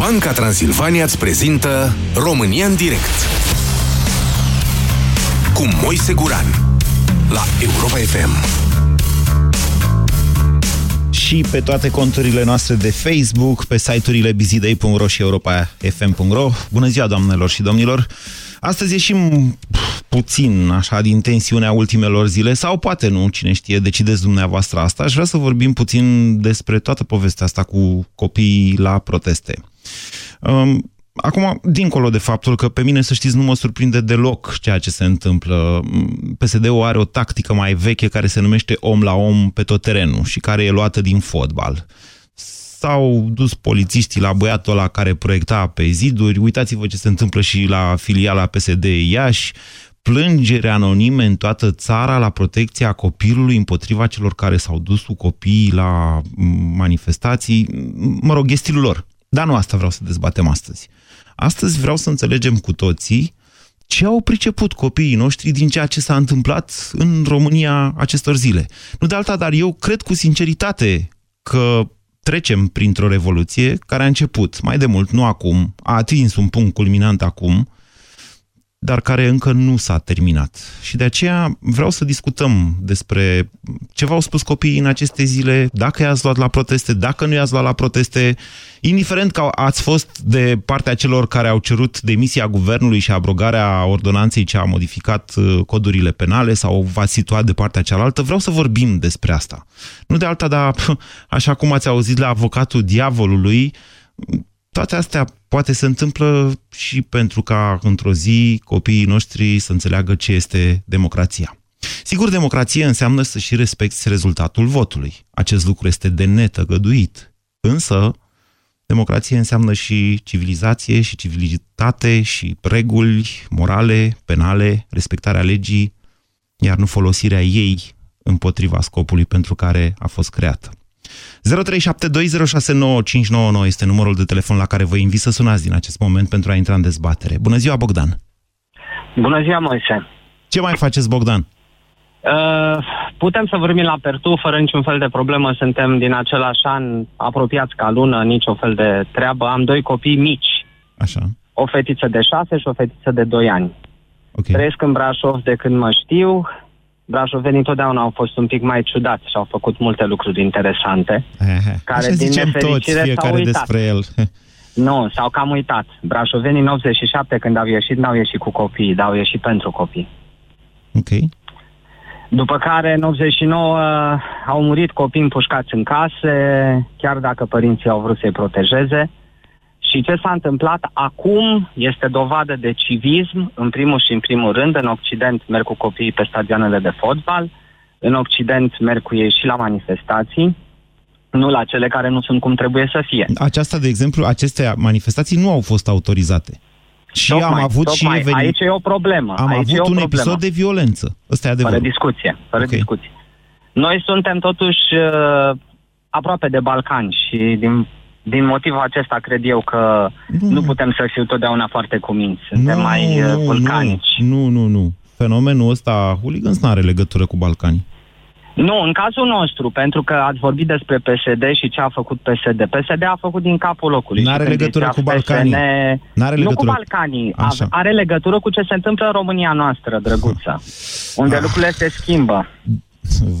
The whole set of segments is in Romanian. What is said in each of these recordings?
Banca Transilvania îți prezintă România în direct cu Moise Guran la Europa FM și pe toate conturile noastre de Facebook, pe site-urile bizidei.ro și europa.fm.ro. Bună ziua, doamnelor și domnilor! Astăzi ieșim puțin așa din tensiunea ultimelor zile, sau poate nu, cine știe, decideți dumneavoastră asta. Aș vrea să vorbim puțin despre toată povestea asta cu copiii la proteste. Um, Acum, dincolo de faptul că pe mine, să știți, nu mă surprinde deloc ceea ce se întâmplă. PSD-ul are o tactică mai veche care se numește om la om pe tot terenul și care e luată din fotbal. S-au dus polițiștii la băiatul ăla care proiecta pe ziduri. Uitați-vă ce se întâmplă și la filiala PSD Iași. Plângere anonime în toată țara la protecția copilului împotriva celor care s-au dus cu copiii la manifestații. Mă rog, e stilul lor. Dar nu asta vreau să dezbatem astăzi. Astăzi vreau să înțelegem cu toții ce au priceput copiii noștri din ceea ce s-a întâmplat în România acestor zile. Nu de alta, dar eu cred cu sinceritate că trecem printr-o revoluție care a început mai de mult, nu acum, a atins un punct culminant acum, dar care încă nu s-a terminat. Și de aceea vreau să discutăm despre ce v-au spus copiii în aceste zile, dacă i-ați luat la proteste, dacă nu i-ați luat la proteste, indiferent că ați fost de partea celor care au cerut demisia guvernului și abrogarea ordonanței ce a modificat uh, codurile penale sau v-ați situat de partea cealaltă, vreau să vorbim despre asta. Nu de alta, dar așa cum ați auzit la avocatul diavolului, toate astea poate se întâmplă și pentru ca într-o zi copiii noștri să înțeleagă ce este democrația. Sigur, democrație înseamnă să și respecti rezultatul votului. Acest lucru este de netăgăduit. Însă, democrație înseamnă și civilizație și civilitate și reguli morale, penale, respectarea legii, iar nu folosirea ei împotriva scopului pentru care a fost creată. 0372069599 este numărul de telefon la care vă invit să sunați din acest moment pentru a intra în dezbatere. Bună ziua, Bogdan! Bună ziua, Moise! Ce mai faceți, Bogdan? Uh, putem să vorbim la Pertu fără niciun fel de problemă. Suntem din același an apropiați ca lună, nicio fel de treabă. Am doi copii mici. Așa. O fetiță de șase și o fetiță de doi ani. Okay. Trăiesc în Brașov de când mă știu brașovenii întotdeauna au fost un pic mai ciudați și au făcut multe lucruri interesante. Aha. Care Așa din nefericire toți, s-au uitat. despre el. Nu, s-au cam uitat. Brașovenii în 87, când au ieșit, n-au ieșit cu copii, dar au ieșit pentru copii. Ok. După care, în 89, au murit copii împușcați în case, chiar dacă părinții au vrut să-i protejeze. Și ce s-a întâmplat acum este dovadă de civism, în primul și în primul rând. În Occident merg cu copiii pe stadioanele de fotbal, în Occident merg cu ei și la manifestații, nu la cele care nu sunt cum trebuie să fie. Aceasta, de exemplu, aceste manifestații nu au fost autorizate. Și tocmai, am avut tocmai. și eveni... Aici e o problemă. Am Aici avut un problemă. episod de violență. Ăsta e adevărul. Fără discuție. Fără okay. discuție. Noi suntem totuși uh, aproape de Balcani și din din motivul acesta cred eu că nu, nu putem să fiu totdeauna foarte cuminți. Suntem nu, mai uh, vulcanici. Nu, nu, nu. Fenomenul ăsta, hooligans, nu are legătură cu Balcanii. Nu, în cazul nostru, pentru că ați vorbit despre PSD și ce a făcut PSD. PSD a făcut din capul locului. Nu are legătură cu Balcanii. N-are legătură. Nu cu Balcanii. Așa. Are legătură cu ce se întâmplă în România noastră, drăguță. Unde ah. lucrurile se schimbă.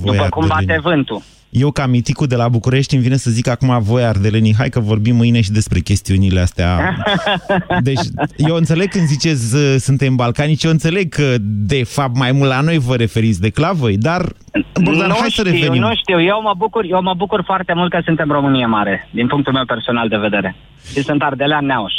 Voi după cum bate vântul. Eu, ca miticul de la București, îmi vine să zic acum voi, ardelenii, hai că vorbim mâine și despre chestiunile astea. Deci, eu înțeleg când ziceți suntem balcanici, eu înțeleg că, de fapt, mai mult la noi vă referiți decât la voi, dar, Bogdan, nu hai știu, să revenim. Nu știu, eu mă, bucur, eu mă bucur foarte mult că suntem România Mare, din punctul meu personal de vedere. Și sunt ardelean neauș.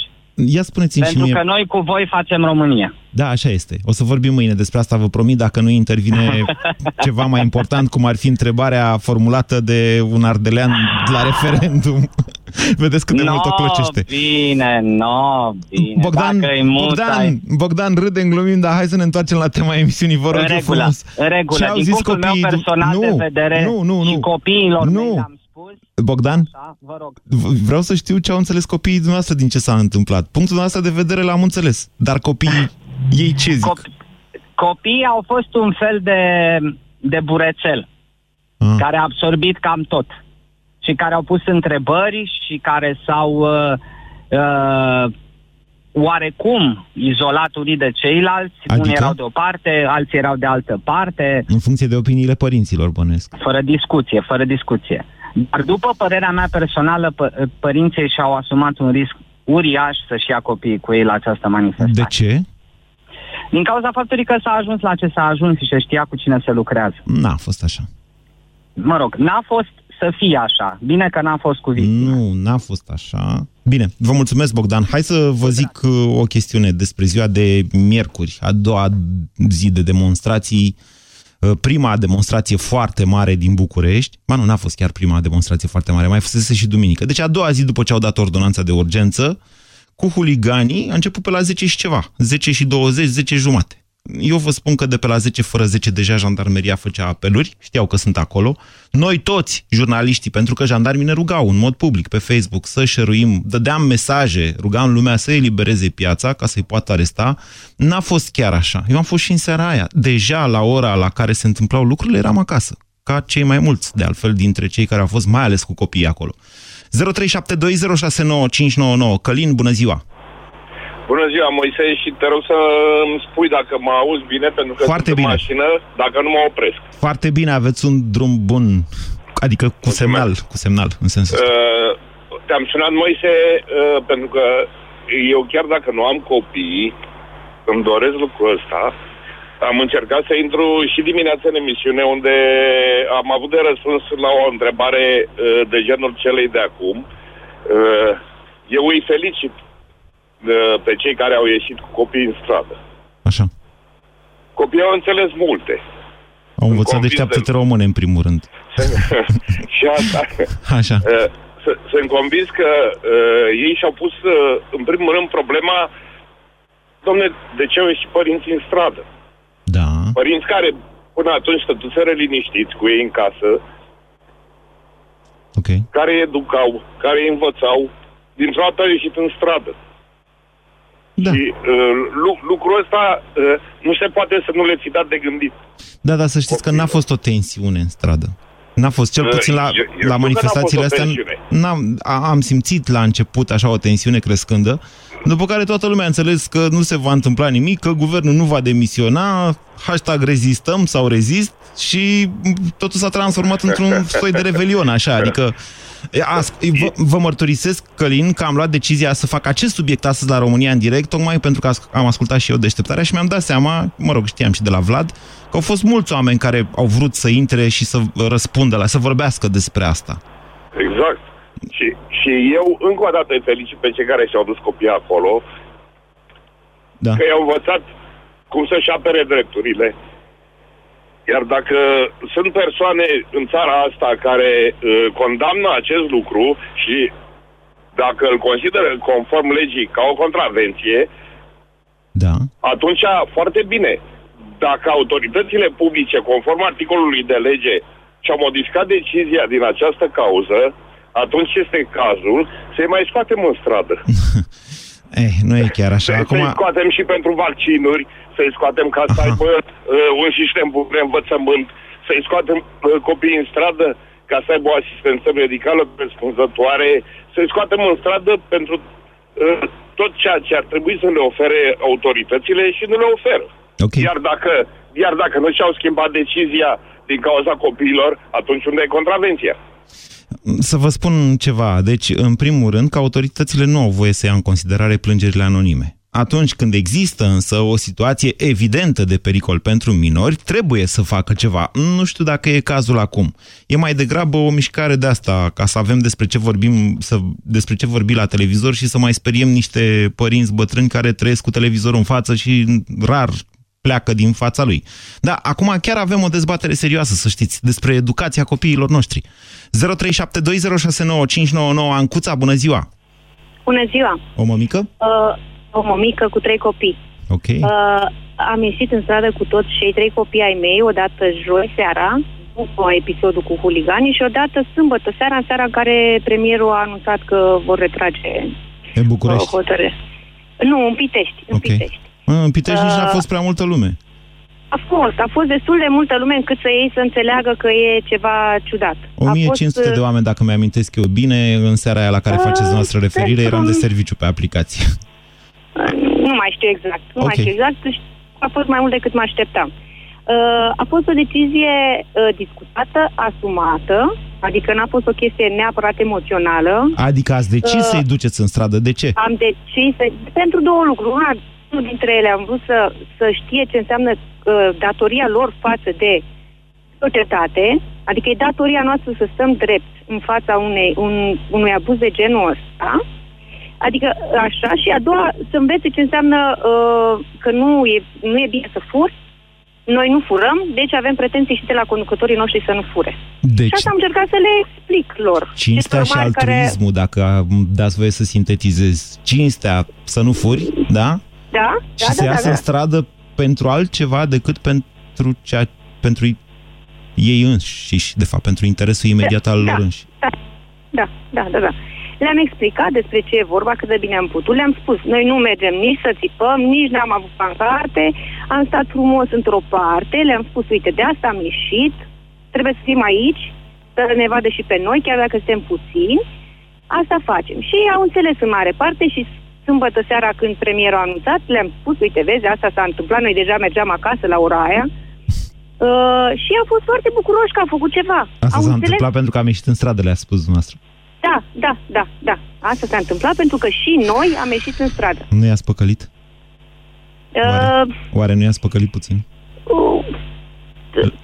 Ia spuneți-mi Pentru și mie... că noi cu voi facem România. Da, așa este. O să vorbim mâine despre asta, vă promit, dacă nu intervine ceva mai important, cum ar fi întrebarea formulată de un ardelean la referendum. Vedeți cât de no, mult o clocește. bine, no, bine. Bogdan, Bogdan, Bogdan, râde, glumim, dar hai să ne întoarcem la tema emisiunii, vă rog în regulă, frumos. În regulă, din punctul copiii... meu personal nu, de vedere nu, nu, nu, și copiilor nu. mei am spus... Bogdan, Așa, vă rog. vreau să știu ce au înțeles copiii dumneavoastră din ce s-a întâmplat. Punctul dumneavoastră de vedere l-am înțeles, dar copiii, ei ce zic? Cop- copiii au fost un fel de, de burețel ah. care a absorbit cam tot și care au pus întrebări și care s-au uh, uh, oarecum izolat unii de ceilalți, Adică? unii erau de o parte, alții erau de altă parte, În funcție de opiniile părinților, bănesc. fără discuție, fără discuție. Dar după părerea mea personală, pă- părinții și-au asumat un risc uriaș să-și ia copiii cu ei la această manifestare. De ce? Din cauza faptului că s-a ajuns la ce s-a ajuns și se știa cu cine se lucrează. N-a fost așa. Mă rog, n-a fost să fie așa. Bine că n-a fost cu victime. Nu, n-a fost așa. Bine, vă mulțumesc, Bogdan. Hai să vă zic uh, o chestiune despre ziua de miercuri, a doua zi de demonstrații, uh, prima demonstrație foarte mare din București. Ba nu, n-a fost chiar prima demonstrație foarte mare, mai fusese și duminică. Deci a doua zi după ce au dat ordonanța de urgență, cu huliganii a început pe la 10 și ceva, 10 și 20, 10 jumate. Eu vă spun că de pe la 10 fără 10 deja jandarmeria făcea apeluri, știau că sunt acolo. Noi toți, jurnaliștii, pentru că jandarmii ne rugau în mod public pe Facebook să șeruim, dădeam mesaje, rugam lumea să elibereze piața ca să-i poată aresta. N-a fost chiar așa. Eu am fost și în seara aia. Deja la ora la care se întâmplau lucrurile eram acasă, ca cei mai mulți, de altfel, dintre cei care au fost mai ales cu copiii acolo. 0372069599. Călin, bună ziua! Bună ziua, Moise, și te rog să îmi spui dacă mă auzi bine, pentru că Foarte sunt bine. în mașină, dacă nu mă opresc. Foarte bine, aveți un drum bun, adică cu Mulțumesc. semnal, cu semnal, în sensul ăsta. Uh, te-am sunat, Moise, uh, pentru că eu chiar dacă nu am copii, îmi doresc lucrul ăsta, am încercat să intru și dimineața în emisiune unde am avut de răspuns la o întrebare uh, de genul celei de acum. Uh, eu îi felicit uh, pe cei care au ieșit cu copii în stradă. Așa. Copiii au înțeles multe. Au învățat convins deșteaptă-te de- române, în primul rând. și asta... Așa. Uh, s- Sunt convins că uh, ei și-au pus, uh, în primul rând, problema Domne, de ce au ieșit părinții în stradă? Da. Părinți care până atunci stătuseră liniștiți cu ei în casă, Ok. care educau, care învățau, dintr-o dată au ieșit în stradă. Da. Și uh, lu- lucrul ăsta uh, nu se poate să nu le fi dat de gândit. Da, dar să știți că n-a fost o tensiune în stradă. N-a fost, cel Uh, puțin la, eu- eu știu la că manifestațiile n-a fost o astea, tensiune. n-am, a- am simțit la început așa o tensiune crescândă, după care toată lumea a înțeles că nu se va întâmpla nimic, că guvernul nu va demisiona, hashtag rezistăm sau rezist și totul s-a transformat într-un soi de revelion, așa, adică a, vă, vă mărturisesc, Călin, că am luat decizia să fac acest subiect astăzi la România în direct, tocmai pentru că as- am ascultat și eu deșteptarea și mi-am dat seama, mă rog, știam și de la Vlad, că au fost mulți oameni care au vrut să intre și să răspundă la, să vorbească despre asta. Exact. Și, și eu încă o dată îi felicit pe cei care și-au dus copiii acolo, Da. că i-au învățat cum să-și apere drepturile. Iar dacă sunt persoane în țara asta care uh, condamnă acest lucru și dacă îl consideră conform legii ca o contravenție, Da. atunci foarte bine. Dacă autoritățile publice, conform articolului de lege, și-au modificat decizia din această cauză, atunci este cazul să-i mai scoatem în stradă. Eh, nu e chiar așa. Să- Acum, Să-i scoatem și pentru vaccinuri, să-i scoatem ca să Aha. aibă uh, un sistem bun de învățământ, să-i scoatem uh, copiii în stradă ca să aibă o asistență medicală răspunzătoare, să-i scoatem în stradă pentru uh, tot ceea ce ar trebui să le ofere autoritățile și nu le oferă. ok. Iar dacă, iar dacă nu și-au schimbat decizia din cauza copiilor, atunci unde e contravenția? Să vă spun ceva. Deci, în primul rând, că autoritățile nu au voie să ia în considerare plângerile anonime. Atunci când există însă o situație evidentă de pericol pentru minori, trebuie să facă ceva. Nu știu dacă e cazul acum. E mai degrabă o mișcare de asta, ca să avem despre ce vorbim, să, despre ce vorbi la televizor și să mai speriem niște părinți bătrâni care trăiesc cu televizorul în față și rar pleacă din fața lui. Da, acum chiar avem o dezbatere serioasă, să știți, despre educația copiilor noștri. 0372069599 Ancuța, bună ziua! Bună ziua! O mămică? Uh, o mămică cu trei copii. Ok. Uh, am ieșit în stradă cu toți cei trei copii ai mei, odată joi seara, după episodul cu huliganii, și odată sâmbătă seara, în seara în care premierul a anunțat că vor retrage În uh, București. hotărâre. Nu, în Pitești, în Ok. Pitești. În Pitești nici n-a Uh, fost prea multă lume. A fost, a fost destul de multă lume încât să ei să înțeleagă că e ceva ciudat. 1500 fost, de oameni, dacă mi-amintesc eu bine, în seara aia la care Uh, faceți noastră referire, eram de pentru- serviciu pe aplicație. Nu mai știu exact. Nu mai Ok. știu exact. A fost mai mult decât mă așteptam. Uh, a fost o decizie uh, discutată, asumată, adică n-a fost o chestie neapărat emoțională. Adică ați decis Uh, să-i duceți în stradă. De ce? Am decis să, pentru două lucruri. Una, unul dintre ele am vrut să, să știe ce înseamnă uh, datoria lor față de societate, adică e datoria noastră să stăm drept în fața unei, un, unui abuz de genul ăsta. Adică așa și a doua să învețe ce înseamnă uh, că nu e, nu e bine să furi, noi nu furăm, deci avem pretenții și de la conducătorii noștri să nu fure. Deci, Și asta am încercat să le explic lor. cinstea Este și normal care- altruismul, dacă dați voie să sintetizez. Cinstea să nu furi, da? Da, și da, să da, da, iasă da. în stradă pentru altceva decât pentru, cea, pentru ei înșiși, de fapt, pentru interesul imediat al da, lor înși. Da, da, da, da, da. Le-am explicat despre ce e vorba, cât de bine am putut. Le-am spus, noi nu mergem nici să țipăm, nici n-am avut pancarte, am stat frumos într-o parte, le-am spus, uite, de asta am ieșit, trebuie să fim aici, să ne vadă și pe noi, chiar dacă suntem puțini, asta facem. Și ei au înțeles în mare parte și sâmbătă seara când premierul a anunțat, le-am spus, uite, vezi, asta s-a întâmplat, noi deja mergeam acasă la ora aia, Uh, și au fost foarte bucuroși că au făcut ceva. Asta au s-a înțeles întâmplat pentru că am ieșit în stradă, le-a spus dumneavoastră. Da, da, da, da. Asta s-a întâmplat pentru că și noi am ieșit în stradă. Nu i-ați păcălit? Oare? Uh, Oare nu i-ați păcălit puțin? uh,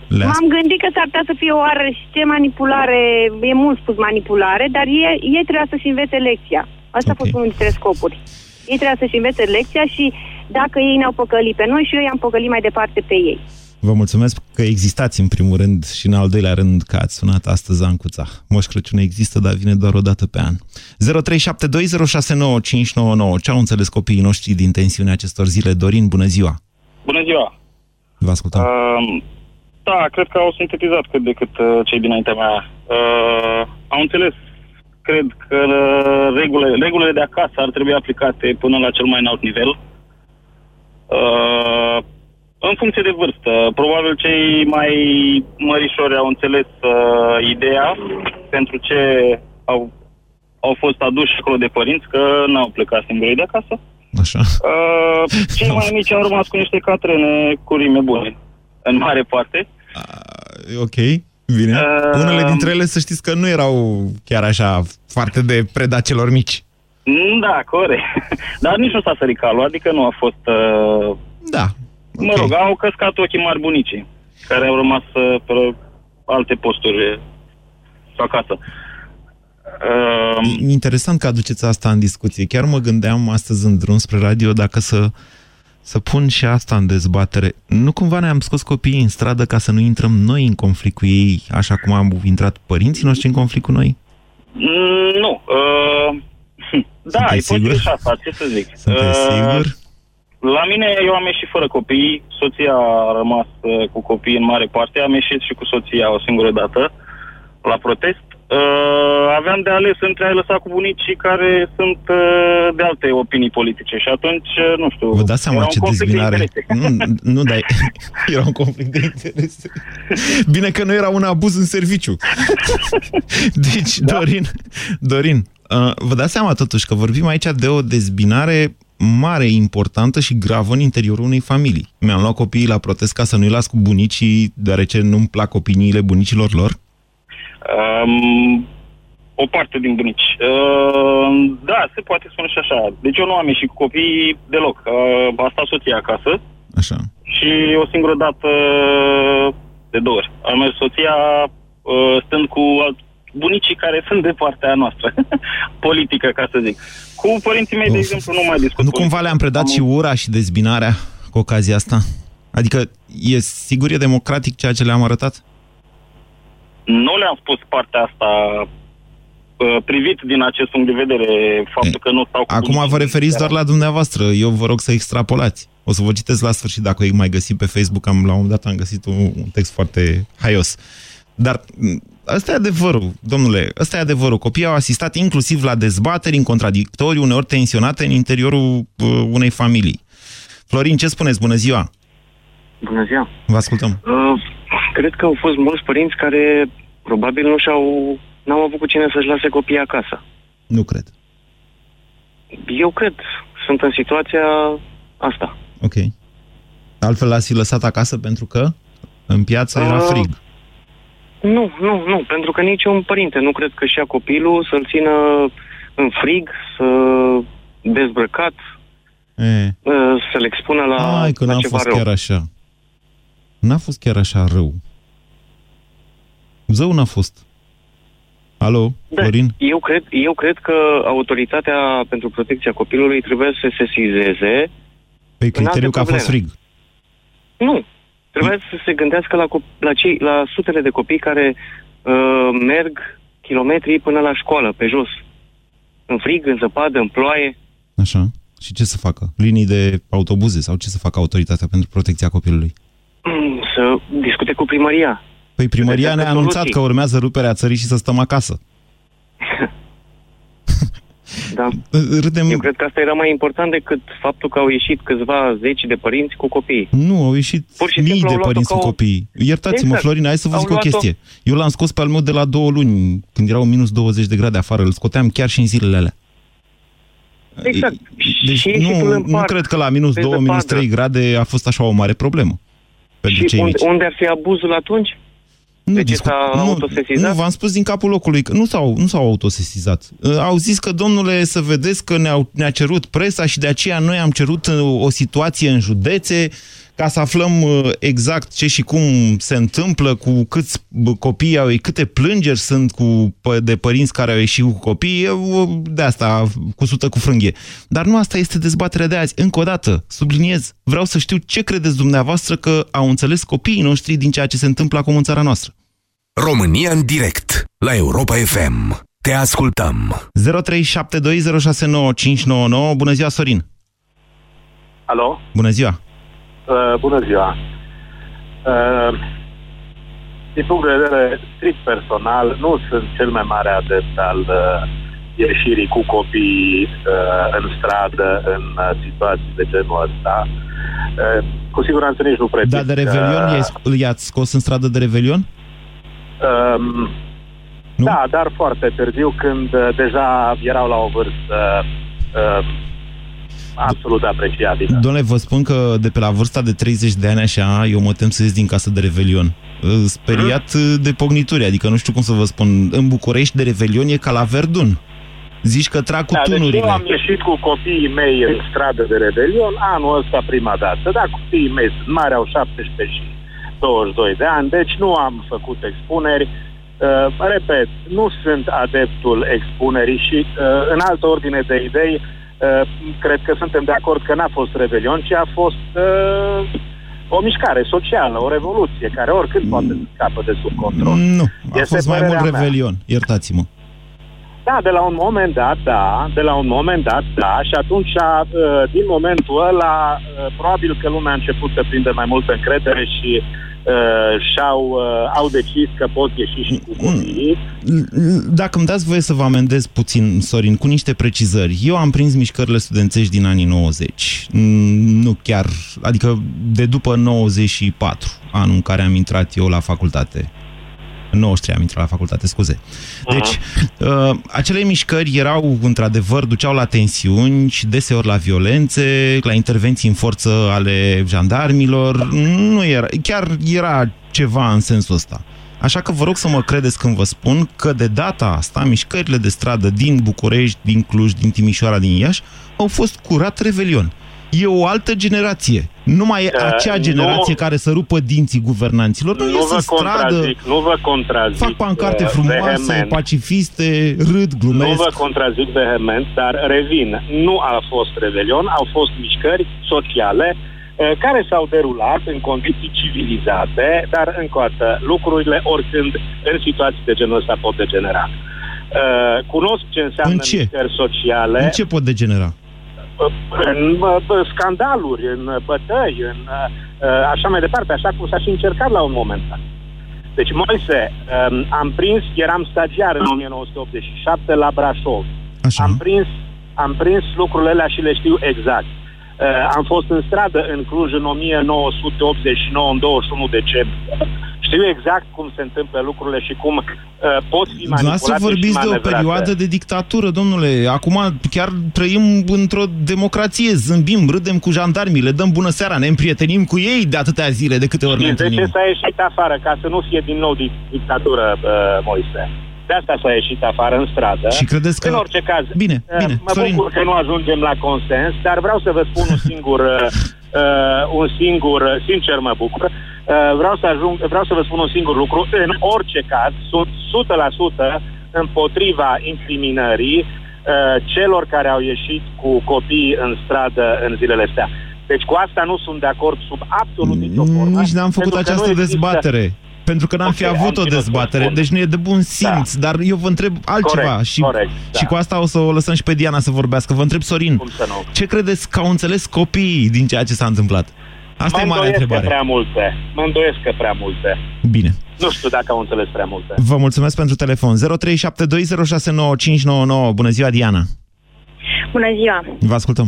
Le-ați... m-am gândit că s-ar putea să fie o ce manipulare, e mult spus manipulare, dar ei, ei trebuia să-și învețe lecția. Asta Ok. a fost unul dintre scopuri. Ei trebuia să-și învețe lecția și dacă ei ne-au păcălit pe noi și eu i-am păcălit mai departe pe ei. Vă mulțumesc că existați în primul rând și în al doilea rând că ați sunat astăzi Ancuța. Moș Crăciun există, dar vine doar o dată pe an. 0372069599. Ce au înțeles copiii noștri din tensiunea acestor zile? Dorin, bună ziua! Bună ziua! Vă ascultăm. Uh, da, cred că au sintetizat cât de cât uh, cei dinaintea mea. Uh, au înțeles, cred că uh, regulile, regulile de acasă ar trebui aplicate până la cel mai înalt nivel. Uh, în funcție de vârstă. Probabil cei mai mărișori au înțeles uh, ideea pentru ce au, au fost aduși acolo de părinți, că n-au plecat singuri de acasă. Așa. Uh, cei mai mici au rămas cu niște catrene cu rime bune, în mare parte. Uh, ok, bine. Uh, Unele dintre ele să știți că nu erau chiar așa foarte de preda celor mici. Mm, Da, corect. Dar nici nu s-a sărit calul, adică nu a fost... Uh, Da. Mă ok. rog, au căscat ochii mari bunicii, care au rămas uh, pe alte posturi acasă. Uh, Interesant că aduceți asta în discuție. Chiar mă gândeam astăzi în drum spre radio dacă să, să pun și asta în dezbatere. Nu cumva ne-am scos copiii în stradă ca să nu intrăm noi în conflict cu ei, așa cum am intrat părinții noștri în conflict cu noi? mm, nu. Uh, da, e Sunteți posibil sigur? și asta, ce să zic. Sunteți Uh, sigur? La mine, eu am ieșit fără copii, soția a rămas uh, cu copii în mare parte, am ieșit și cu soția o singură dată la protest. Uh, aveam de ales între a lăsa cu bunicii care sunt uh, de alte opinii politice și atunci, uh, nu știu... Vă dați seama era un ce conflict de dezbinare. interese. Nu, nu, dar era un conflict de interese. Bine că nu era un abuz în serviciu. Deci, da? Dorin, Dorin, uh, vă dați seama totuși că vorbim aici de o dezbinare mare, importantă și gravă în interiorul unei familii. Mi-am luat copiii la protest ca să nu-i las cu bunicii, deoarece nu-mi plac opiniile bunicilor lor? Um, o parte din bunici. Uh, da, se poate spune și așa. Deci eu nu am ieșit cu copiii deloc. Uh, a stat soția acasă Așa. și o singură dată de două ori. Am mers soția uh, stând cu alt, bunicii care sunt de partea noastră, politică, ca să zic. Cu părinții mei, de Of. exemplu, nu mai discut. Nu politică. cumva le-am predat Am- și ura și dezbinarea cu ocazia asta? Adică e sigur e democratic ceea ce le-am arătat? Nu le-am spus partea asta uh, privit din acest punct de vedere, faptul că nu stau cu Acum bunicii vă referiți seara. doar la dumneavoastră. Eu vă rog să extrapolați. O să vă citesc la sfârșit dacă îi mai găsi pe Facebook. Am, la un moment dat am găsit un, un text foarte haios. Dar m, ăsta e adevărul, domnule, ăsta e adevărul. Copiii au asistat inclusiv la dezbateri în contradictoriu, uneori tensionate în interiorul uh, unei familii. Florin, ce spuneți? Bună ziua! Bună ziua. Vă ascultăm. Uh, cred că au fost mulți părinți care probabil nu și-au, n-au avut cu cine să-și lase copiii acasă. Nu cred. Eu cred. Sunt în situația asta. Ok. Altfel l-ați fi lăsat acasă pentru că în piață era Uh, frig. Nu, nu, nu, pentru că niciun părinte nu cred că și-a copilul să-l țină în frig, să dezbrăcat, E. uh, să-l expună la, Hai că la n-a ceva fost rău. chiar așa. N-a fost chiar așa rău. Zău n-a fost. Alo, Da, Florin? eu cred, eu cred că autoritatea pentru protecția copilului trebuie să se sesizeze. Pe în criteriu alte că a fost probleme. frig. Nu. Trebuie să se gândească la, cop- la, cei, la sutele de copii care uh, merg kilometri până la școală, pe jos. În frig, în zăpadă, în ploaie. Așa. Și ce să facă? Linii de autobuze sau ce să facă autoritatea pentru protecția copilului? Să discute cu primăria. Păi primăria găsească ne-a anunțat soluții. că urmează ruperea țării și să stăm acasă. Da. Râdem... Eu cred că asta era mai important decât faptul că au ieșit câțiva zeci de părinți cu copii. Nu, au ieșit Pur și mii simplu de au luat-o părinți cu ca o- copii. Iertați-mă, Exact. Florin, hai să vă Au zic o luat-o- chestie. Eu l-am scos pe al meu de la două luni, când erau minus 20 de grade afară. Îl scoteam chiar și în zilele alea. Exact. Deci și ieșitul nu, în nu parc, cred că la minus pe 2, minus zăpadă. 3 grade a fost așa o mare problemă. Pentru Și cei unde, mici. unde ar fi abuzul atunci? Nu, De ce discut- s-a nu, autosesizat? nu, v-am spus din capul locului că nu s-au, nu s-au autosesizat. Uh, Au zis că, domnule, să vedeți că ne-au, ne-a cerut presa și de aceea noi am cerut uh, o situație în județe ca să aflăm uh, exact ce și cum se întâmplă, cu câți bă, copii au, câte plângeri sunt cu, pă- de părinți care au ieșit cu copii, Eu, uh, de asta, cu sută cu frânghie. Dar nu asta este dezbaterea de azi. Încă o dată, subliniez, vreau să știu ce credeți dumneavoastră că au înțeles copiii noștri din ceea ce se întâmplă acum în țara noastră. România în direct la Europa FM. Te ascultăm. 0372069599. Bună ziua, Sorin! Alo? Bună ziua! Uh, bună ziua! Uh, din punct de vedere strict personal, nu sunt cel mai mare adept al uh, ieșirii cu copiii uh, în stradă în uh, situații de genul ăsta. Uh, cu siguranță nici nu pretind Da, de Revelion că- i-ați, i-ați scos în stradă de Revelion? Um, Nu? da, dar foarte târziu, când uh, deja erau la o vârstă uh, absolut apreciabilă. Domnule, vă spun că de pe la vârsta de 30 de ani așa, eu mă tem să ies din casă de Revelion. Uh, Speriat uh, de pognituri, adică nu știu cum să vă spun. În București de Revelion e ca la Verdun. Zici că trag cu Da, deci tunurile. eu am ieșit cu copiii mei în stradă de Rebelion anul ăsta prima dată. Da, copiii mei sunt mari, au 17 și 22 de ani, deci nu am făcut expuneri. Uh, repet, nu sunt adeptul expunerii și uh, în altă ordine de idei, uh, cred că suntem de acord că n-a fost rebelion, ci a fost uh, o mișcare socială, o revoluție, care oricând poate să scapă de sub control. Nu, a Este fost mai mult părerea mea. Revelion, iertați-mă. Da, de la un moment dat, da, de la un moment dat, da, și atunci, uh, din momentul ăla, uh, probabil că lumea a început să prindă mai multă încredere și uh, și-au uh, au decis că pot ieși și cu copiii. Dacă îmi dați voie să vă amendez puțin, Sorin, cu niște precizări. Eu am prins mișcările studențești din anii 90. Mm, Nu chiar, adică de după 94, anul în care am intrat eu la facultate. În 93 am intrat la facultate, scuze. Deci, uh, acele mișcări erau, într-adevăr, duceau la tensiuni și deseori la violențe, la intervenții în forță ale jandarmilor. Nu era, chiar era ceva în sensul ăsta. Așa că vă rog să mă credeți când vă spun că de data asta mișcările de stradă din București, din Cluj, din Timișoara, din Iași au fost curat revelion. E o altă generație. Nu mai e Uh, acea nu- generație care să rupă dinții guvernanților. Nu, Nu ies vă în stradă, contrazic, nu vă contrazic fac pancarte uh, frumoase, vehement. pacifiste, râd, Nu glumesc. vă contrazic vehement, dar revin. Nu a fost rebelion, au fost mișcări sociale eh, care s-au derulat în condiții civilizate, dar încă o dată, lucrurile oricând în situații de genul ăsta pot degenera. Eh, Cunosc ce înseamnă În ce? mișcări sociale În ce pot degenera? În bă, bă, scandaluri, în bătăi, în uh, așa mai departe, așa cum s-a și încercat la un moment dat. Deci, Moise, um, am prins, eram stagiar în 1987 la Brașov. Așa. Am prins, am prins lucrurile alea și le știu exact. Uh, am fost în stradă în Cluj în 1989, în 21 decembrie. Știu exact cum se întâmplă lucrurile și cum uh, pot fi manipulate Dumneavoastră vorbiți și de o manevrate. perioadă de dictatură, domnule. Acum chiar trăim într-o democrație, zâmbim, râdem cu jandarmii, le dăm bună seara, ne împrietenim cu ei de atâtea zile, de câte ori ne Știți de ce întâlnim. s-a ieșit afară? Ca să nu fie din nou dic- dictatură, uh, Moise. De asta s-a ieșit afară în stradă. Și credeți că- În orice caz. Bine, uh, bine, Mă Sorin. bucur că nu ajungem la consens, dar vreau să vă spun un singur, uh, uh, un singur, uh, sincer mă bucur, uh, vreau, să ajung, vreau să vă spun un singur lucru. În orice caz, sunt 100% împotriva incriminării uh, celor care au ieșit cu copii în stradă în zilele astea. Deci cu asta nu sunt de acord sub absolut nicio formă. Nici n-am făcut pentru că această nu există- dezbatere. Pentru că n-am Ok, fi am avut o ținut să dezbatere, spun. deci nu e de bun simț, dar eu vă întreb altceva Corect, și, corect, și da. cu asta o să o lăsăm și pe Diana să vorbească. Vă întreb, Sorin, Cum să nu? ce credeți că au înțeles copiii din ceea ce s-a întâmplat? Asta mă e marea îndoiesc că întrebare. prea multe. Mă îndoiesc că prea multe. Bine. Nu știu dacă au înțeles prea multe. Vă mulțumesc pentru telefon. 0372069599. Bună ziua, Diana. Bună ziua! Vă ascultăm.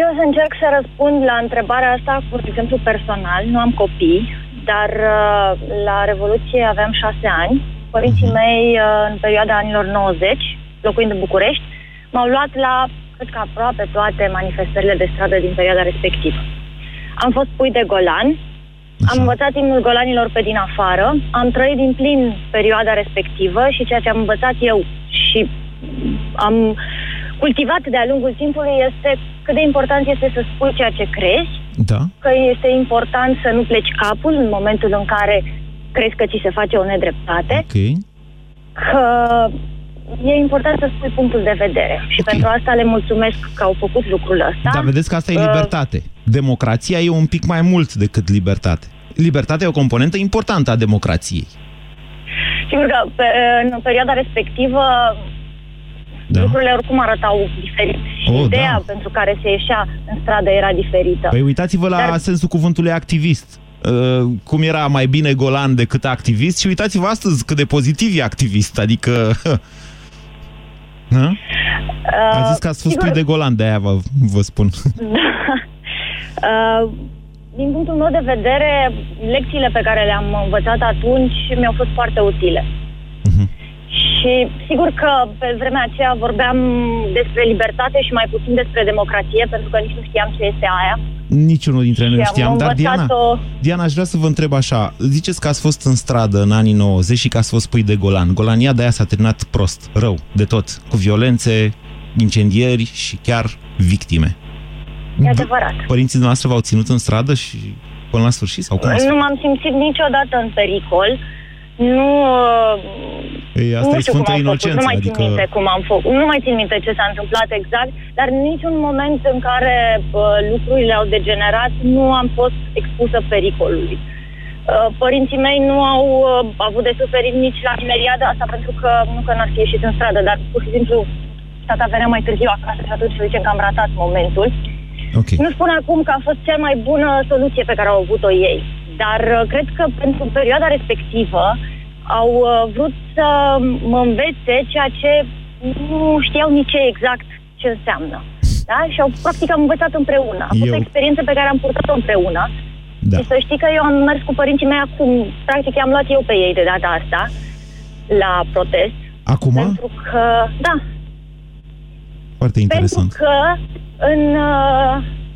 Eu o să încerc să răspund la întrebarea asta cu exemplu personal. Nu am copii, dar uh, la Revoluție aveam șase ani. Părinții mei, uh, în perioada anilor 90, locuind în București, m-au luat la, cred că aproape toate manifestările de stradă din perioada respectivă. Am fost pui de golan, am învățat imnul golanilor pe din afară, am trăit din plin perioada respectivă și ceea ce am învățat eu și am cultivat de-a lungul timpului este cât de important este să spui ceea ce crezi, Da? că este important să nu pleci capul în momentul în care crezi că ți se face o nedreptate, Ok. că e important să spui punctul de vedere. Și Ok. pentru asta le mulțumesc că au făcut lucrul ăsta. Dar vedeți că asta e Uh, libertate. Democrația e un pic mai mult decât libertate. Libertatea e o componentă importantă a democrației. Sigur că pe, în perioada respectivă Da. lucrurile oricum arătau diferit. Și Oh, ideea da. pentru care se ieșea în stradă era diferită. Păi uitați-vă la Dar- sensul cuvântului activist. Uh, cum era mai bine golan decât activist și uitați-vă astăzi cât de pozitiv e activist, adică... Hă? A zis că ați fost sigur, pui de golan, de-aia vă, vă spun. Uh, din punctul meu de vedere, lecțiile pe care le-am învățat atunci mi-au fost foarte utile. Mhm. Și sigur că pe vremea aceea vorbeam despre libertate și mai puțin despre democrație, pentru că nici nu știam ce este aia. Niciunul dintre noi nu Și am știam, dar Diana, învățat-o- Diana, aș vrea să vă întreb așa. Ziceți că ați fost în stradă în anii 90 și că ați fost pui de golan. Golania de aia s-a terminat prost, rău, de tot, cu violențe, incendieri și chiar victime. E adevărat. Părinții noastre v-au ținut în stradă și până la sfârșit? Sau cum ați Nu făcut? m-am simțit niciodată în pericol. Nu, uh, Ei, asta nu e știu cum sfântă am făcut, inocență, nu mai adică... țin minte cum am făcut, nu mai țin minte ce s-a întâmplat exact, dar în niciun moment în care uh, lucrurile au degenerat nu am fost expusă pericolului. Uh, părinții mei nu au uh, avut de suferit nici la imediat asta pentru că nu că n-ar fi ieșit în stradă, dar pur și simplu tata venea mai târziu acasă și atunci zicem că am ratat momentul. Ok. Nu spun acum că a fost cea mai bună soluție pe care au avut-o ei, dar uh, cred că pentru perioada respectivă au uh, vrut să mă învețe ceea ce nu știau nici ei exact ce înseamnă. Da? Și au, practic am învățat împreună. A fost Eu- o experiență pe care am purtat-o împreună. Da. Și să știi că eu am mers cu părinții mei acum, practic i-am luat eu pe ei de data asta la protest. Acum? Pentru că, da, Foarte interesant. pentru că în, uh,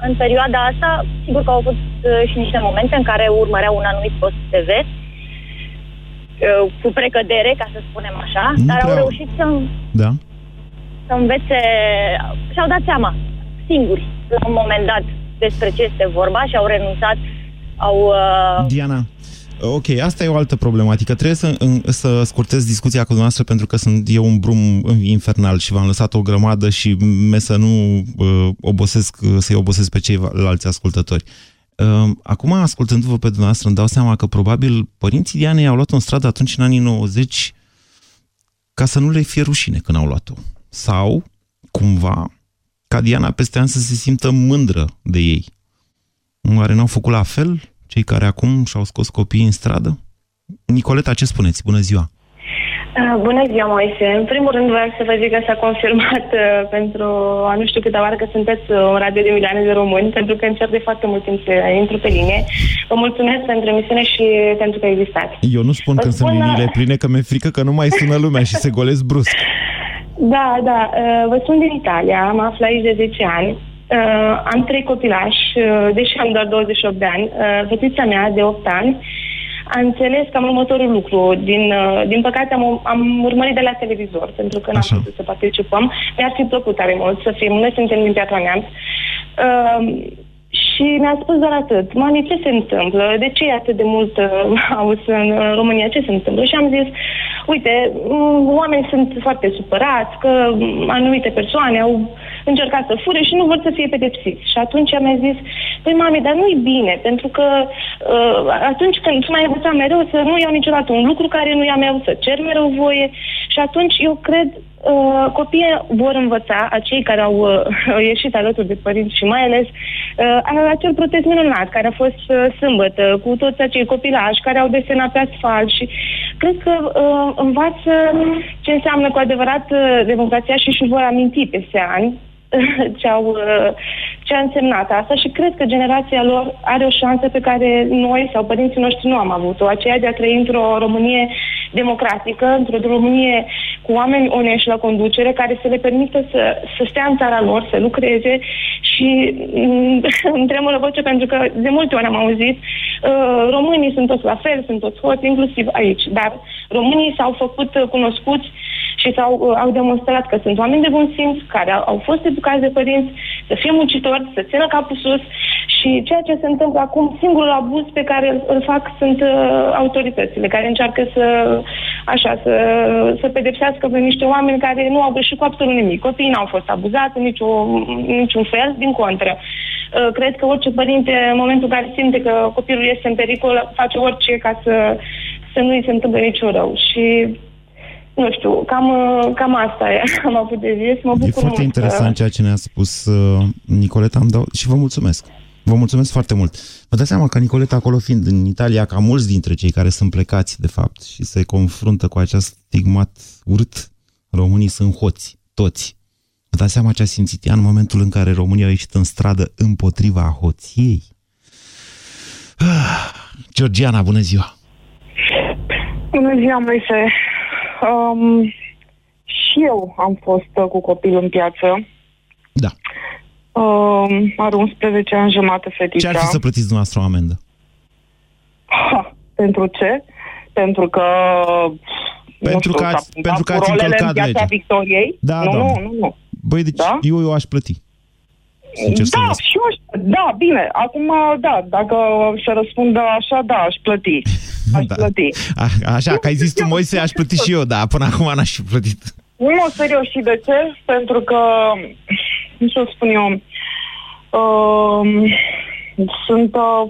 în perioada asta, sigur că au avut uh, și niște momente în care urmăreau un anumit post TV, uh, cu precădere, ca să spunem așa, Nu dar au prea- reușit să, Da? să învețe, și-au dat seama, singuri, la un moment dat, despre ce este vorba și au renunțat, au... Uh, Diana, ok, asta e o altă problematică. Trebuie să, în, să scurtez discuția cu dumneavoastră pentru că sunt eu un brum infernal și v-am lăsat o grămadă și me să nu uh, obosesc, uh, să-i obosesc pe ceilalți ascultători. Uh, acum, ascultându-vă pe dumneavoastră, îmi dau seama că probabil părinții Dianei au luat-o în stradă atunci în anii 90 ca să nu le fie rușine când au luat-o. Sau, cumva, ca Diana peste ani să se simtă mândră de ei. Oare n-au făcut la fel cei care acum și-au scos copiii în stradă? Nicoleta, ce spuneți? Bună ziua! Uh, bună ziua, Moise. În primul rând vreau să vă zic că s-a confirmat uh, pentru a nu știu câte oară că sunteți uh, un radio de milioane de români, pentru că încerc de foarte mult timp să intru pe linie. Vă mulțumesc pentru emisiune și pentru că existați. Eu nu spun că sunt liniile pline, că mi-e frică că nu mai sună lumea și se golesc brusc. Da, da. Vă sunt din Italia, mă aflu aici de 10 ani. Uh, am trei copilași, uh, deși am doar 28 de ani. Uh, fetița mea, de 8 ani, a înțeles cam următorul lucru. Din, uh, din păcate am, am urmărit de la televizor, pentru că n-am putut să participăm. Mi-ar fi plăcut tare mult să fim. Noi suntem din Piatra Neamț. Uh, și mi-a spus doar atât. Mami, ce se întâmplă? De ce e atât de mult uh, aus în uh, România? Ce se întâmplă? Și am zis, uite, um, oamenii sunt foarte supărați că anumite persoane au încercat să fure și nu vor să fie pedepsiți. Și atunci mi-a zis, păi mami, dar nu-i bine, pentru că uh, atunci când tu m-ai învățat mereu să nu iau niciodată un lucru care nu i-am eu, să cer mereu voie și atunci eu cred Uh, copiii vor învăța, acei care au uh, ieșit alături de părinți și mai ales uh, acel protest minunat care a fost uh, sâmbătă cu toți acei copilași care au desenat pe asfalt și cred că uh, învață ce înseamnă cu adevărat uh, democrația și își vor aminti peste ani ce, au, uh, ce a însemnat asta și cred că generația lor are o șansă pe care noi sau părinții noștri nu am avut-o, aceea de a trăi într-o Românie democratică, într-o Românie cu oameni onești la conducere care să le permită să, să stea în țara lor, să lucreze și mm, îmi tremură voce pentru că de multe ori am auzit uh, românii sunt toți la fel, sunt toți hoți, inclusiv aici, dar românii s-au făcut cunoscuți și s-au, uh, au demonstrat că sunt oameni de bun simț, care au, au fost educați de părinți, să fie muncitori, să țină capul sus și ceea ce se întâmplă acum, singurul abuz pe care îl, îl fac sunt uh, autoritățile, care încearcă să, așa, să, să pedepsească pe niște oameni care nu au greșit cu absolut nimic. Copiii n-au fost abuzați în nicio, niciun fel, din contră. Uh, cred că orice părinte, în momentul în care simte că copilul este în pericol, face orice ca să, să nu îi se întâmple niciun rău. Și nu știu, cam, cam asta e. Am avut de zis, mă bucur E foarte mult interesant că... ceea ce ne-a spus uh, Nicoleta am dau... și vă mulțumesc. Vă mulțumesc foarte mult. Vă dați seama că Nicoleta, acolo fiind în Italia, ca mulți dintre cei care sunt plecați, de fapt, și se confruntă cu acest stigmat urât, românii sunt hoți, toți. Vă dați seama ce a simțit ea în momentul în care România a ieșit în stradă împotriva hoției? Ah, Georgiana, bună ziua! Bună ziua, Moise! Um, și eu am fost uh, cu copil în piață. Da. Um, are 11 ani jumate fetița. Ce ar fi să plătiți dumneavoastră o amendă? Ha, pentru ce? Pentru că... Pentru știu, că ați, s-a pentru că cu ați rolele încălcat în piața legea. Victoriei? Da, nu, doamnă. nu, nu, nu. Băi, deci Da? eu, eu aș plăti. Sincer să da, vă spun. și eu aș, da, bine. Acum, da, dacă să răspund așa, da, aș plăti. Aș Da. plăti. A, așa, că ai zis tu, Moise, aș plăti și eu, dar până acum n-aș fi plătit. Nu, serios, și de ce? Pentru că, cum să spun eu, uh, sunt uh,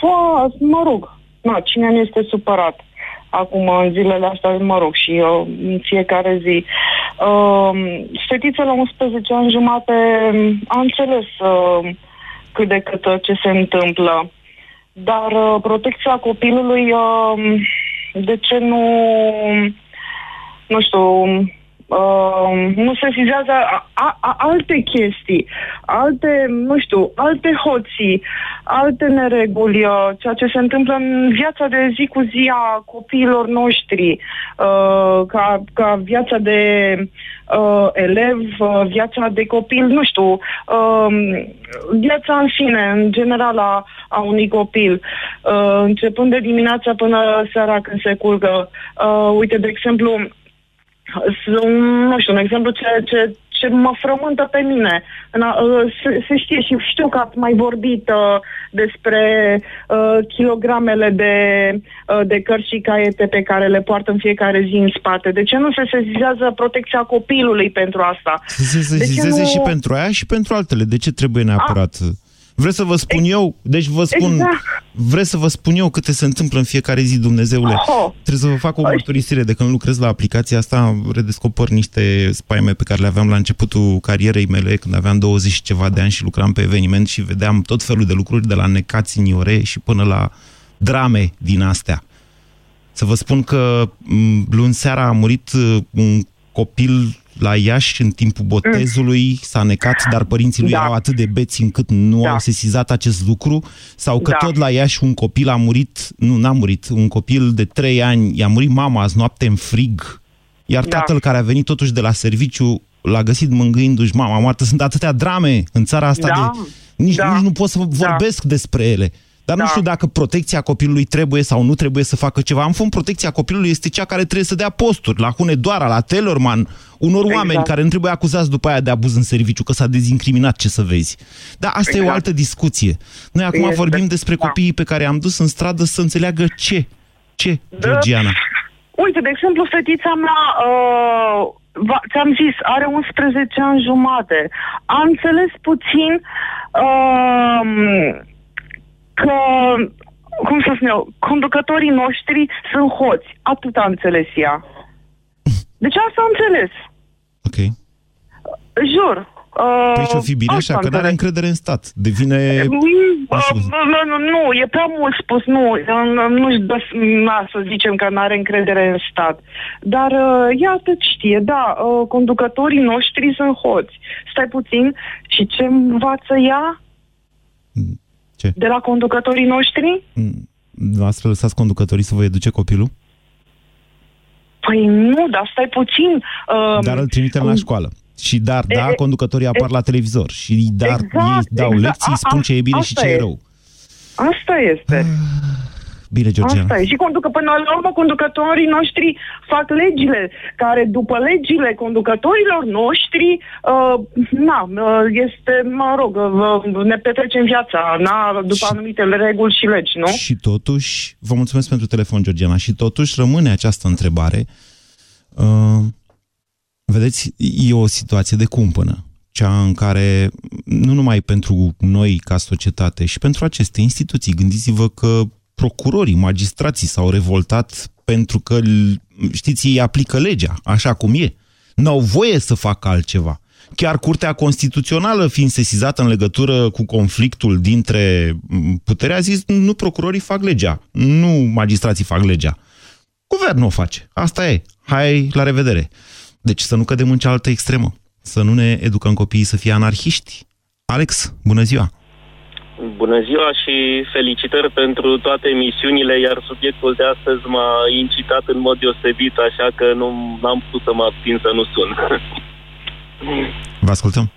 foarte, mă rog, na, cine nu este supărat acum în zilele astea, mă rog, și eu în fiecare zi. Uh, fetița la 11 ani jumate a înțeles uh, cât de cât uh, ce se întâmplă. Dar uh, protecția copilului, uh, de ce nu, nu știu, uh, nu se vizează a, a, a, alte chestii, alte, nu știu, alte hoții, alte nereguli, uh, ceea ce se întâmplă în viața de zi cu zi a copiilor noștri, uh, ca, ca viața de uh, elev, uh, viața de copil, nu știu, uh, viața în sine, în general a, a unui copil, uh, începând de dimineața până seara când se culcă. Uh, uite, de exemplu, s- nu știu, un exemplu ce, ce, ce mă frământă pe mine. În a, uh, se, se știe și știu că ați mai vorbit uh, despre uh, kilogramele de, uh, de cărți și caiete pe care le poartă în fiecare zi în spate. De ce nu se sesizează protecția copilului pentru asta? Să se De ce sesizeze nu- și pentru aia și pentru altele. De ce trebuie neapărat? Vreți să vă spun eu? Deci vă spun... Exact. Vreți să vă spun eu câte se întâmplă în fiecare zi, Dumnezeule? Oh. Trebuie să vă fac o mărturisire. De când lucrez la aplicația asta, redescoper niște spaime pe care le aveam la începutul carierei mele, când aveam 20 și ceva de ani și lucram pe eveniment și vedeam tot felul de lucruri, de la necați în iore și până la drame din astea. Să vă spun că m, luni seara a murit uh, un copil la Iași în timpul botezului, s-a necat, dar părinții lui Da. erau atât de beți încât nu Da. au sesizat acest lucru, sau că Da. tot la Iași un copil a murit, nu, n-a murit, un copil de trei ani, i-a murit mama azi noapte în frig, iar Da. tatăl care a venit totuși de la serviciu l-a găsit mângâindu-și mama moartă. Sunt atâtea drame în țara asta Da. de... Nici, Da. nici nu pot să vorbesc despre ele. Dar nu Da. știu dacă protecția copilului trebuie sau nu trebuie să facă ceva. În fond, protecția copilului este cea care trebuie să dea posturi la Hunedoara, la Tellerman, unor Exact. oameni care nu trebuie acuzați după aia de abuz în serviciu, că s-a dezincriminat ce să vezi. Dar asta e o Exact. altă discuție. Noi acum Este. vorbim despre Da. copiii pe care am dus în stradă să înțeleagă ce. Ce, Da. Georgiana? Uite, de exemplu, fetița mea, uh, va- ți-am zis, are 11 ani jumate. A înțeles puțin uh, că, cum să spun eu, conducătorii noștri sunt hoți. Atât a înțeles ea. Deci asta a înțeles. Ok. Jur. Uh, Păi și-o fi bine asta așa, a că n-are înțeles. încredere în stat. Devine... Mm, Nu știu. uh, Nu, nu, nu, e prea mult spus, nu, nu- nu-și dă, na, să zicem că nu are încredere în stat. Dar uh, ea atât știe, da, uh, conducătorii noștri sunt hoți. Stai puțin, și ce învață ea Ce? de la conducătorii noștri? Noastră lăsați conducătorii să vă educe copilul? Păi nu, dar stai puțin. Uh, Dar îl trimitem la școală. Și dar, da, E, e, conducătorii apar la televizor. Și dar Exact, ei dau exact. lecții, A- spun ce e bine și asta ce e e. rău. Asta este. Bine, Georgiana. Asta e. Și conducă, până la urmă, conducătorii noștri fac legile, care după legile conducătorilor noștri, uh, na, uh, este, mă rog, uh, ne petrecem viața, na, după Și- anumite reguli și legi, nu? Și totuși, vă mulțumesc pentru telefon, Georgiana, și totuși rămâne această întrebare. Uh, vedeți, e o situație de cumpănă, cea în care, nu numai pentru noi ca societate, și pentru aceste instituții, gândiți-vă că procurorii, magistrații s-au revoltat pentru că, știți, ei aplică legea așa cum e. N-au voie să facă altceva. Chiar Curtea Constituțională, fiind sesizată în legătură cu conflictul dintre m, putere, a zis nu procurorii fac legea, nu magistrații fac legea. Guvernul o face. Asta e. Hai, la revedere. Deci să nu cădem în cealaltă extremă. Să nu ne educăm copiii să fie anarhiști. Alex, bună ziua! Bună ziua și felicitări pentru toate emisiunile, iar subiectul de astăzi m-a incitat în mod deosebit, așa că nu am putut să mă abțin să nu sun. Vă ascultăm.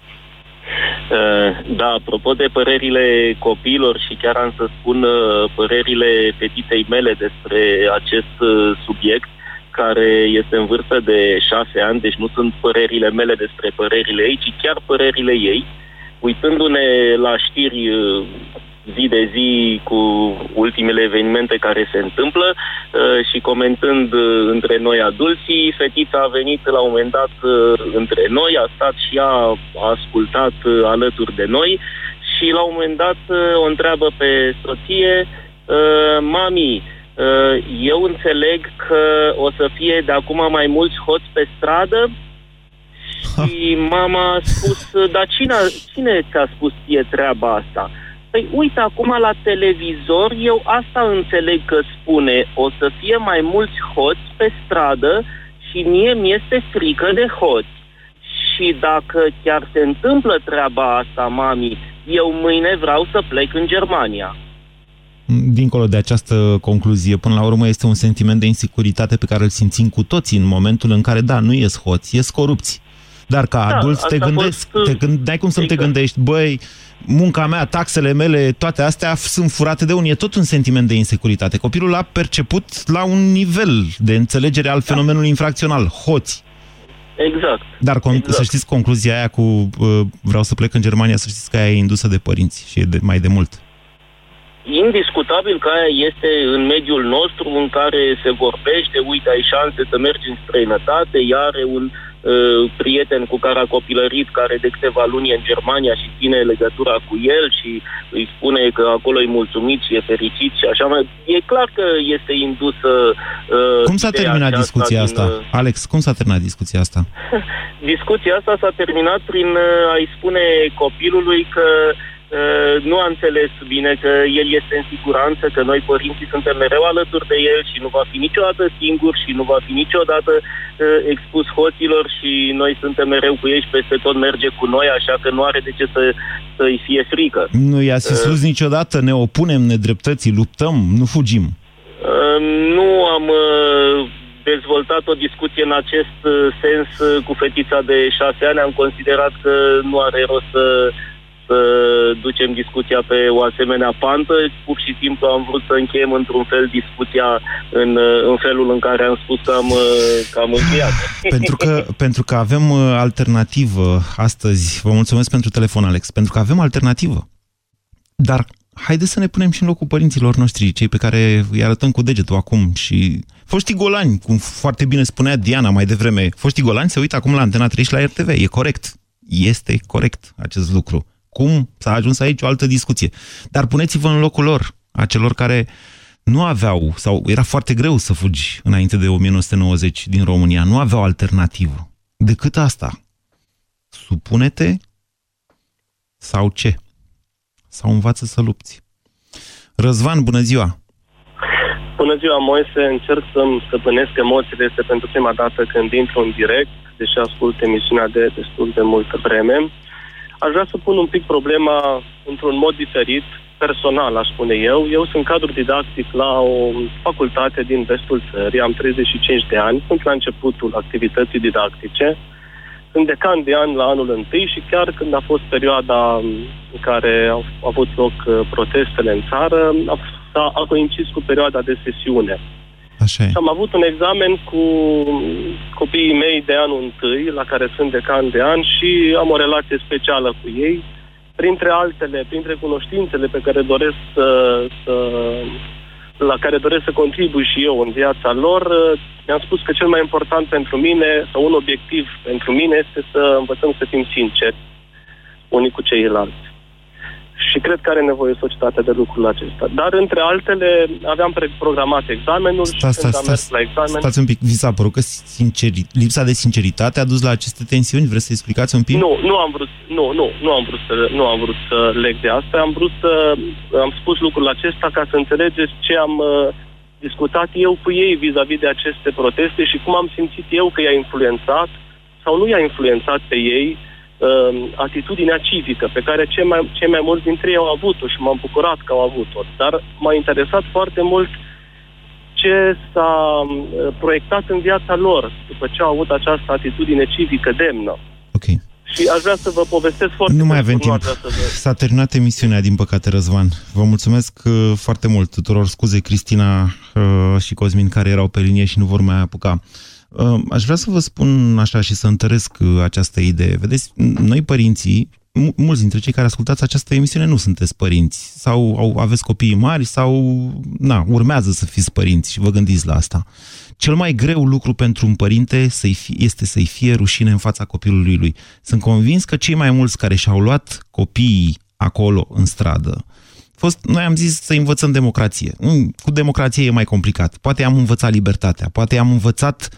Uh, Da, apropo de părerile copiilor și chiar am să spun uh, părerile fetiței mele despre acest uh, subiect, care este în vârstă de șase ani, deci nu sunt părerile mele despre părerile ei, ci chiar părerile ei. Uitându-ne la știri uh, zi de zi cu ultimele evenimente care se întâmplă uh, și comentând uh, între noi adulții, fetița a venit la un moment dat uh, între noi, a stat și ea, a ascultat uh, alături de noi și la un moment dat uh, o întreabă pe soție, uh, mami, uh, eu înțeleg că o să fie de acum mai mulți hoți pe stradă și mama a spus, dar cine, cine ți-a spus ție treaba asta? Păi uite, acum la televizor eu asta înțeleg că spune, o să fie mai mulți hoți pe stradă și mie mi-este frică de hoți. Și dacă chiar se întâmplă treaba asta, mami, eu mâine vreau să plec în Germania. Dincolo de această concluzie, până la urmă este un sentiment de insecuritate pe care îl simțim cu toții în momentul în care, da, nu ies hoți, ies corupți. Dar ca Da, adulți te asta a gândești, fost, te gând, n-ai cum să nu te exact. gândești, băi, munca mea, taxele mele, toate astea sunt furate de unii. E tot un sentiment de insecuritate. Copilul a perceput la un nivel de înțelegere al fenomenului infracțional, hoți. Exact. Dar con- Exact. să știți concluzia aia cu uh, vreau să plec în Germania, să știți că aia e indusă de părinți și e de, mai de mult. Indiscutabil că aia este în mediul nostru în care se vorbește, uite, ai șanse să mergi în străinătate, iar are un uh, prieten cu care a copilărit, care de câteva luni e în Germania și ține legătura cu el și îi spune că acolo e mulțumit și e fericit și așa mai. E clar că este indusă uh, Cum s-a ideea terminat aceasta discuția din, asta? uh, Alex, cum s-a terminat discuția asta? Discuția asta s-a terminat prin uh, a-i spune copilului că Uh, nu a înțeles bine că el este în siguranță, că noi părinții suntem mereu alături de el și nu va fi niciodată singur și nu va fi niciodată uh, expus hoților și noi suntem mereu cu ei și peste tot merge cu noi, așa că nu are de ce să, să-i fie frică. Nu i-a spus uh, niciodată, ne opunem nedreptății, luptăm, nu fugim. Uh, nu am uh, dezvoltat o discuție în acest uh, sens uh, cu fetița de șase ani, am considerat că nu are rost să să ducem discuția pe o asemenea pantă. Pur și simplu am vrut să încheiem într-un fel discuția în, în felul în care am spus că am, că am încheiat. Pentru că, pentru că avem uh, alternativă astăzi. Vă mulțumesc pentru telefon, Alex. Pentru că avem alternativă. Dar haideți să ne punem și în locul părinților noștri, cei pe care îi arătăm cu degetul acum și foștii golani, cum foarte bine spunea Diana mai devreme, foștii golani se uită acum la Antena 3 și la RTV. E corect. Este corect acest lucru. Cum s-a ajuns aici o altă discuție. Dar puneți-vă în locul lor, a celor care nu aveau, sau era foarte greu să fugi înainte de 1990 din România, nu aveau alternativă decât asta. Supune-te sau ce? Sau învață să lupți. Răzvan, bună ziua! Bună ziua, Moise. Încerc să-mi stăpânesc emoțiile. Este pentru prima dată când intru în direct, deși ascult emisiunea de destul de multă vreme. Aș vrea să pun un pic problema într-un mod diferit, personal, aș spune eu. Eu sunt cadru didactic la o facultate din vestul țării, am 35 de ani, sunt la începutul activității didactice, sunt decan de an la anul întâi și chiar când a fost perioada în care au avut loc uh, protestele în țară, a, a coincis cu perioada de sesiune. Așa e. Și am avut un examen cu copiii mei de anul întâi, la care sunt decan de an și am o relație specială cu ei. Printre altele, printre cunoștințele pe care doresc să, să la care doresc să contribui și eu în viața lor, mi-am spus că cel mai important pentru mine, sau un obiectiv pentru mine, este să învățăm să fim sinceri unii cu ceilalți și cred că are nevoie societatea de lucrul acesta. Dar, între altele, aveam programat examenul sta, și sta, când am mers la examen... Stați un pic, vi s-a părut că sinceri, lipsa de sinceritate a dus la aceste tensiuni? Vreți să explicați un pic? Nu, nu am vrut, nu, nu, nu am vrut să, nu am vrut să leg de asta. Am vrut să, am spus lucrul acesta ca să înțelegeți ce am uh, discutat eu cu ei vis-a-vis -vis de aceste proteste și cum am simțit eu că i-a influențat sau nu i-a influențat pe ei uh, uh, atitudinea civică pe care cei mai, cei mai mulți dintre ei au avut-o și m-am bucurat că au avut-o. Dar m-a interesat foarte mult ce s-a uh, proiectat în viața lor după ce au avut această atitudine civică demnă. Ok. Și aș vrea să vă povestesc foarte Nu mai avem timp. S-a terminat emisiunea, din păcate, Răzvan. Vă mulțumesc uh, foarte mult tuturor. Scuze, Cristina uh, și Cosmin, care erau pe linie și nu vor mai apuca. Ehm, aș vrea să vă spun așa și să întăresc uh, această idee. Vedeți, noi părinții, mulți dintre cei care ascultați această emisiune nu sunteți părinți sau au, aveți copii mari sau na, urmează să fiți părinți și vă gândiți la asta. Cel mai greu lucru pentru un părinte să fie, este să-i fie rușine în fața copilului lui. Sunt convins că cei mai mulți care și-au luat copiii acolo în stradă, fost, noi am zis să învățăm democrație. Mm, cu democrație e mai complicat. Poate am învățat libertatea, poate am învățat uh,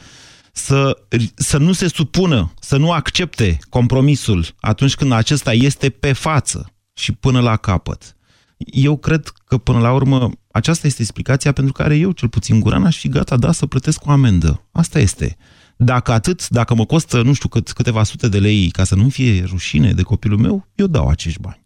să, să nu se supună, să nu accepte compromisul atunci când acesta este pe față și până la capăt. Eu cred că până la urmă aceasta este explicația pentru care eu, cel puțin Guran, aș fi gata, da, să plătesc o amendă. Asta este. Dacă atât, dacă mă costă, nu știu cât, câteva sute de lei ca să nu fie rușine de copilul meu, eu dau acești bani.